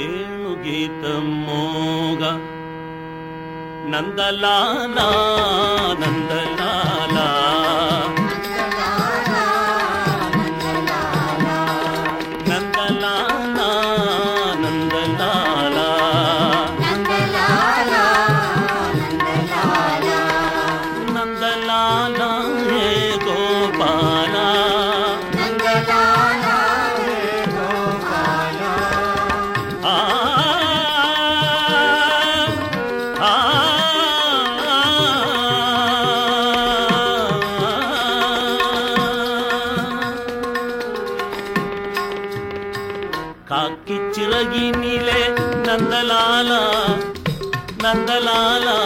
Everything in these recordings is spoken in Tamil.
వేణుగీతమోగ నందలాలా నందలాలా. నందలాలా నందలాలా. నందలాలా హే గోపాలా. காக்கி சிறகினிலே நந்தலாலா நந்தலாலா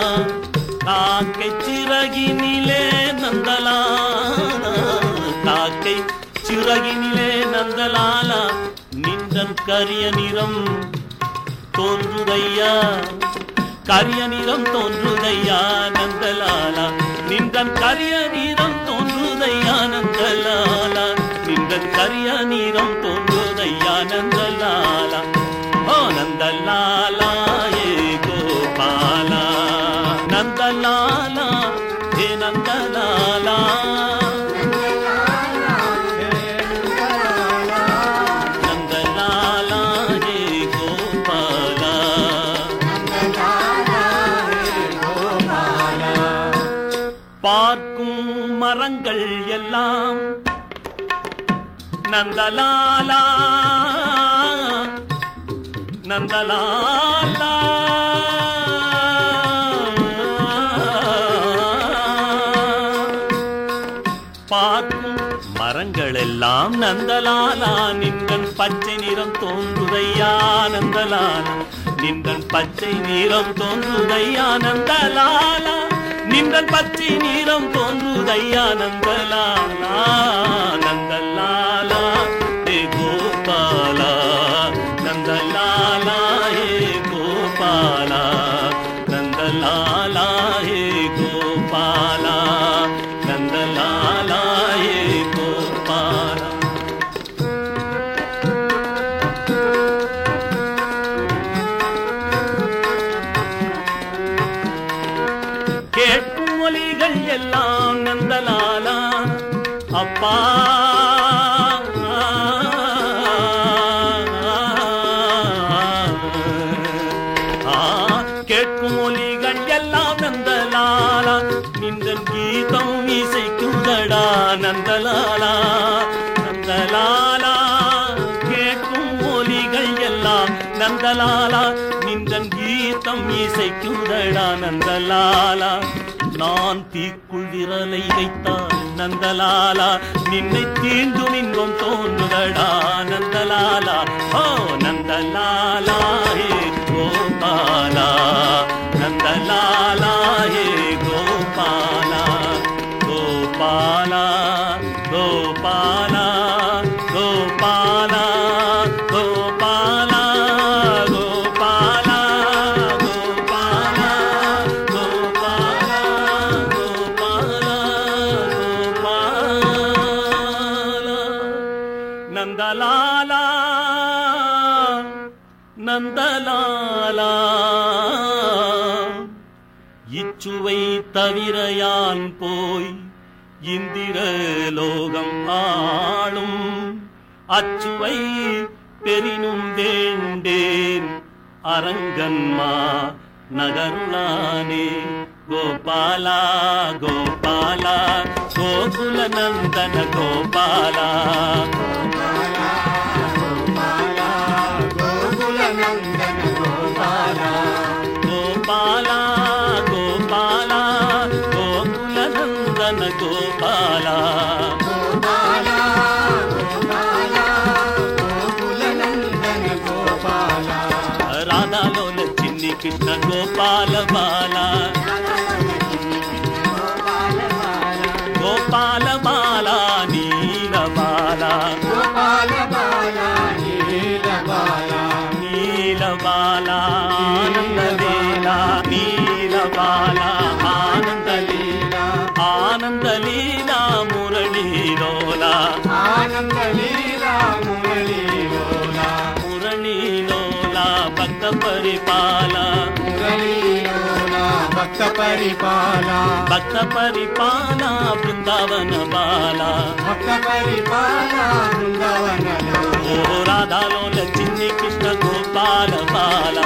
காக்கை சிறகினிலே நந்தலாலா காக்கை சிறகினிலே நந்தலாலா நின்றன் கரிய நிறம் தோன்றுதையா கரிய நிறம் தோன்றுதையா நந்தலாலா நின்றன் கரிய நிறம் தோன்றுதையா நந்தலாலா நின்றன் கரிய நிறம் பார்க்கும் மரங்கள் எல்லாம் நந்தலாலா நந்தலாலா. பார்க்கும் மரங்கள் எல்லாம் நந்தலாலா நின்றன் பச்சை நிறம் தோன்றுதையா நந்தலாலா. நின்றன் பச்சை நிறம் தோன்றுதையா நந்தலாலா. நின்றல் பற்றி நீரம் தோன்றுதையா நந்தலா நந்த கேட்கும் மொழிகள் எல்லாம் நந்தலாலா. அப்பா. கேட்கும் மொழிகள் எல்லாம் நந்தலாலா. நின்றன் கீதம் இசைக்குதடா நந்தலாலா. நந்தலாலா கேட்கும் மொழிகள் எல்லாம் நந்தலாலா. கீதம் இசைக்குதடா நந்தலாலா. நான் தீக்குள் விரலை வைத்தால் நந்தலாலா. நின்னை தீண்டும் இன்பம் தோன்றுதடா நந்தலாலா. ஓ நந்தலாலா. நந்தலாலா நந்தலாலா. இச்சுவை தவிர யான் போய் இந்திர லோகம் ஆளும். அச்சுவை பெரினும் வேண்டேன் அரங்கன்மா நகருளானே. கோபாலா கோபாலா கோகுல நந்தன கோபாலா. గోపాల బాల గోపాల బాల నీల బాల నీల బాల ఆనంద లీల నీల బాల ఆనంద లీల ఆనంద లీల మురళీలోలా. ఆనంద లీలా మురళీలోలా. మురళీలోలా భక్త పరిపాల మురళీలోన భక్త పరిపాల. భక్త పరిపాల బృందావన బాల. భక్త పరిపాల బృందావన రాధాలో లక్ష్మి కృష్ణ గోపాల బాల.